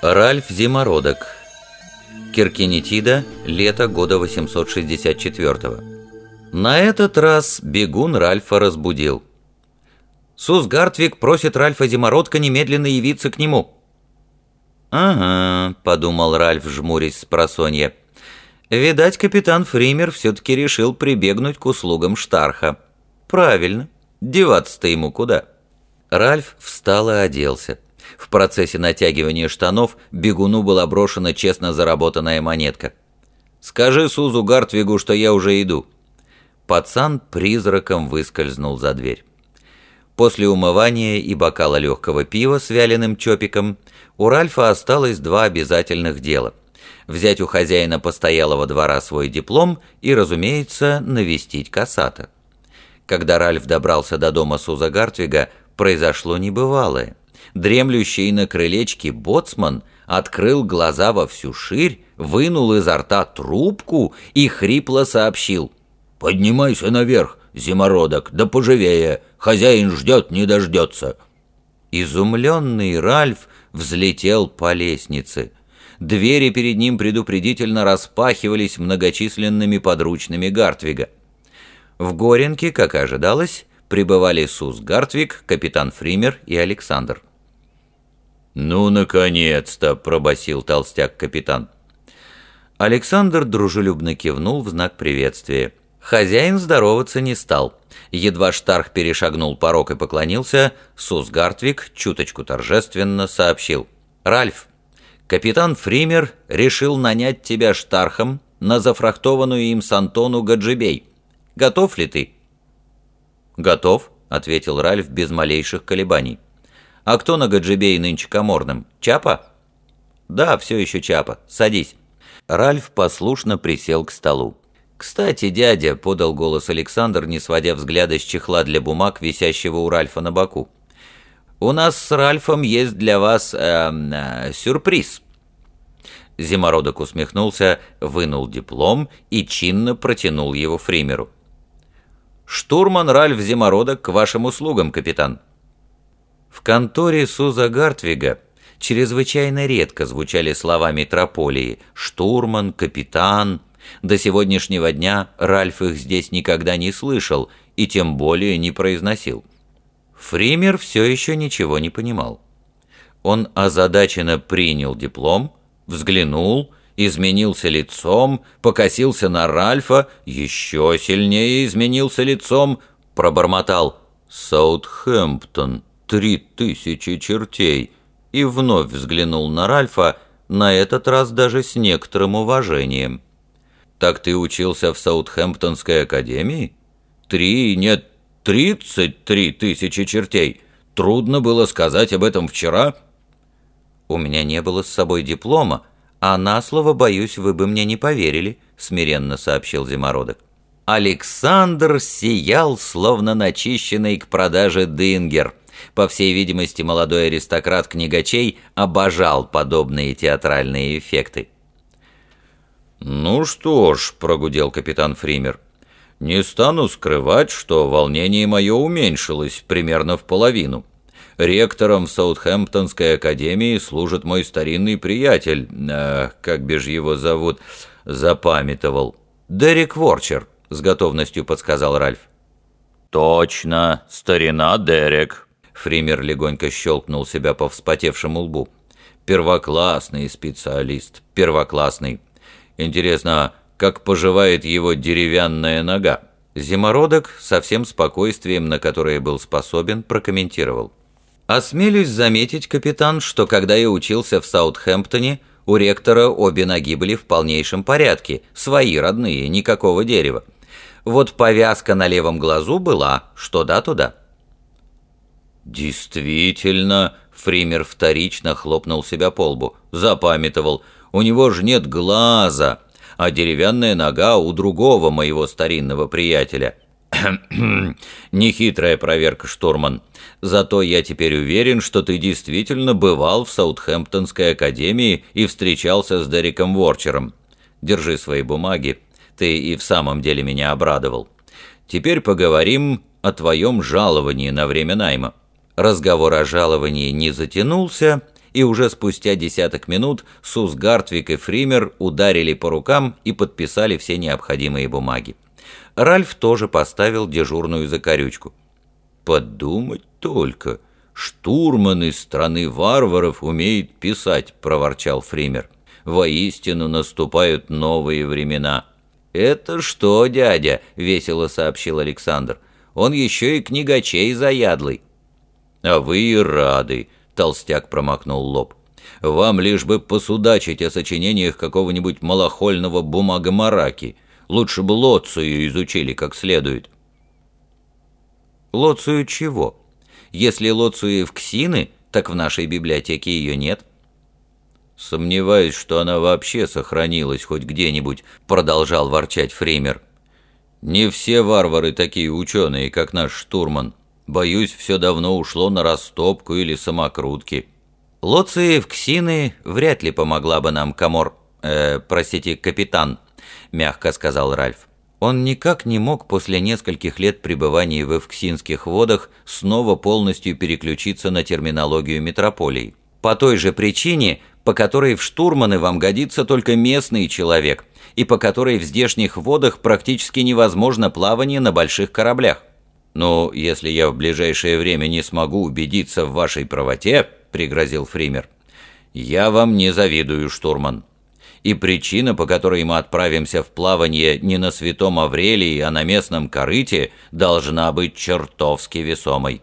Ральф Зимородок. Киркинетида. Лето года 864 На этот раз бегун Ральфа разбудил. Сус Гартвик просит Ральфа Зимородка немедленно явиться к нему. «Ага», — подумал Ральф, жмурясь с просонья. «Видать, капитан Фример все-таки решил прибегнуть к услугам Штарха. Правильно. Деваться-то ему куда?» Ральф встал и оделся. В процессе натягивания штанов бегуну была брошена честно заработанная монетка. «Скажи Сузу Гартвигу, что я уже иду». Пацан призраком выскользнул за дверь. После умывания и бокала легкого пива с вяленым чопиком у Ральфа осталось два обязательных дела. Взять у хозяина постоялого двора свой диплом и, разумеется, навестить Касата. Когда Ральф добрался до дома Суза Гартвига, произошло небывалое дремлющий на крылечке боцман открыл глаза во всю ширь, вынул изо рта трубку и хрипло сообщил. «Поднимайся наверх, зимородок, да поживее, хозяин ждет, не дождется». Изумленный Ральф взлетел по лестнице. Двери перед ним предупредительно распахивались многочисленными подручными Гартвига. В Горенке, как ожидалось, прибывали Сус Гартвиг, капитан Фример и Александр. «Ну, наконец-то!» – пробасил толстяк-капитан. Александр дружелюбно кивнул в знак приветствия. Хозяин здороваться не стал. Едва Штарх перешагнул порог и поклонился, Сус Гартвик чуточку торжественно сообщил. «Ральф, капитан Фример решил нанять тебя Штархом на зафрахтованную им с Антону Гаджибей. Готов ли ты?» «Готов», — ответил Ральф без малейших колебаний. «А кто на Гаджибее нынче коморным? Чапа?» «Да, все еще Чапа. Садись». Ральф послушно присел к столу. «Кстати, дядя», — подал голос Александр, не сводя взгляда с чехла для бумаг, висящего у Ральфа на боку. «У нас с Ральфом есть для вас э, э, сюрприз». Зимородок усмехнулся, вынул диплом и чинно протянул его Фримеру. «Штурман Ральф Зимородок к вашим услугам, капитан». В конторе Суза Гартвига чрезвычайно редко звучали слова метрополии «штурман», «капитан». До сегодняшнего дня Ральф их здесь никогда не слышал и тем более не произносил. Фример все еще ничего не понимал. Он озадаченно принял диплом, взглянул, изменился лицом, покосился на Ральфа, еще сильнее изменился лицом, пробормотал «Саутхэмптон» три тысячи чертей, и вновь взглянул на Ральфа, на этот раз даже с некоторым уважением. «Так ты учился в Саутхэмптонской академии? Три, нет, тридцать три тысячи чертей. Трудно было сказать об этом вчера?» «У меня не было с собой диплома, а на слово, боюсь, вы бы мне не поверили», — смиренно сообщил Зимородок. Александр сиял, словно начищенный к продаже дынгер. По всей видимости, молодой аристократ книгачей обожал подобные театральные эффекты. «Ну что ж», — прогудел капитан Фример, — «не стану скрывать, что волнение мое уменьшилось примерно в половину. Ректором в Саутхэмптонской академии служит мой старинный приятель, э, как бишь его зовут, запамятовал. Дерек Ворчер», — с готовностью подсказал Ральф. «Точно, старина Дерек», Фример легонько щелкнул себя по вспотевшему лбу. «Первоклассный специалист, первоклассный. Интересно, как поживает его деревянная нога?» Зимородок со всем спокойствием, на которое был способен, прокомментировал. «Осмелюсь заметить, капитан, что когда я учился в Саутхэмптоне, у ректора обе ноги были в полнейшем порядке, свои родные, никакого дерева. Вот повязка на левом глазу была, что да, туда». «Действительно», — Фример вторично хлопнул себя по лбу, запамятовал, «у него же нет глаза, а деревянная нога у другого моего старинного приятеля». Нехитрая проверка, штурман. Зато я теперь уверен, что ты действительно бывал в Саутхэмптонской академии и встречался с Дереком Ворчером. Держи свои бумаги. Ты и в самом деле меня обрадовал. Теперь поговорим о твоем жаловании на время найма. Разговор о жаловании не затянулся, и уже спустя десяток минут Сус Гартвик и Фример ударили по рукам и подписали все необходимые бумаги. Ральф тоже поставил дежурную закорючку. «Подумать только, штурман из страны варваров умеет писать», — проворчал Фример. «Воистину наступают новые времена». «Это что, дядя?» — весело сообщил Александр. «Он еще и книгачей заядлый». «А вы и рады», — толстяк промокнул лоб. «Вам лишь бы посудачить о сочинениях какого-нибудь малохольного бумагомараки. Лучше бы Лоцию изучили как следует». «Лоцию чего? Если Лоцию в ксины, так в нашей библиотеке ее нет». «Сомневаюсь, что она вообще сохранилась хоть где-нибудь», — продолжал ворчать Фреймер. «Не все варвары такие ученые, как наш штурман. Боюсь, все давно ушло на растопку или самокрутки. Лоция Эвксины вряд ли помогла бы нам, Камор... Э, простите, капитан, мягко сказал Ральф. Он никак не мог после нескольких лет пребывания в Эвксинских водах снова полностью переключиться на терминологию метрополий. По той же причине, по которой в штурманы вам годится только местный человек, и по которой в здешних водах практически невозможно плавание на больших кораблях. «Ну, если я в ближайшее время не смогу убедиться в вашей правоте», — пригрозил Фример, — «я вам не завидую, штурман. И причина, по которой мы отправимся в плавание не на Святом Аврелии, а на местном корыте, должна быть чертовски весомой».